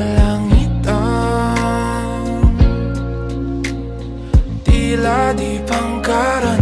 kalangitan. Tila di pangkaraniwan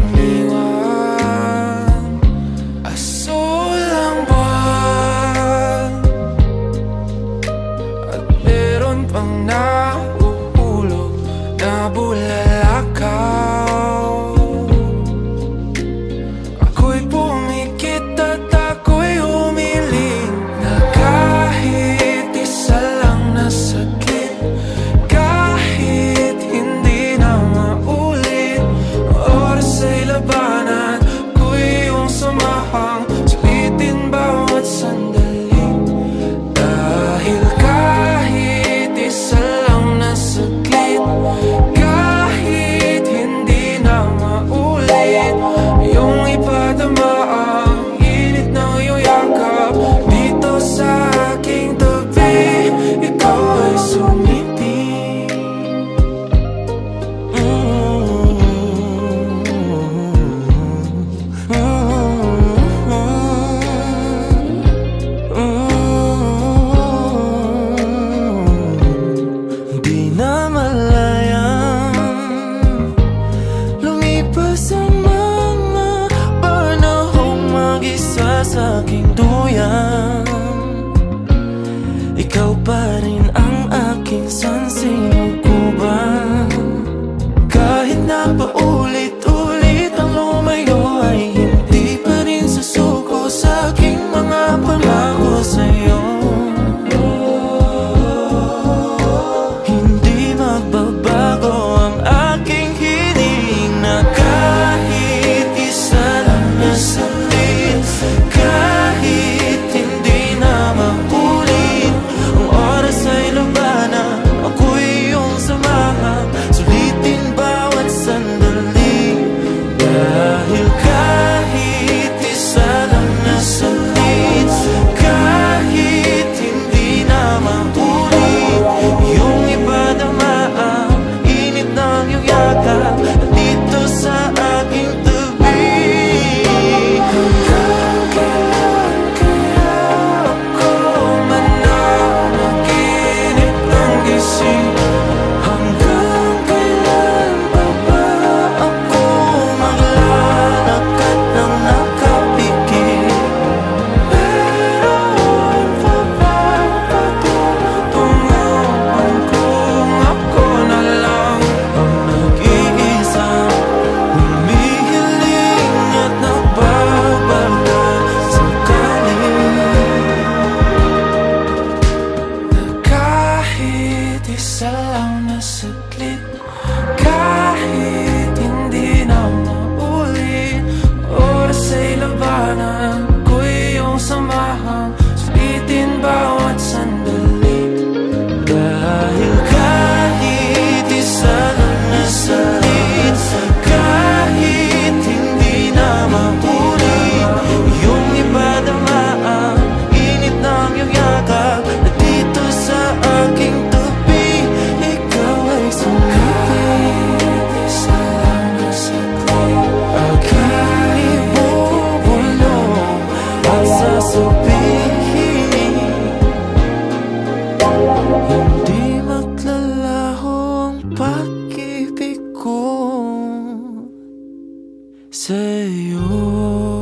down a seclip say you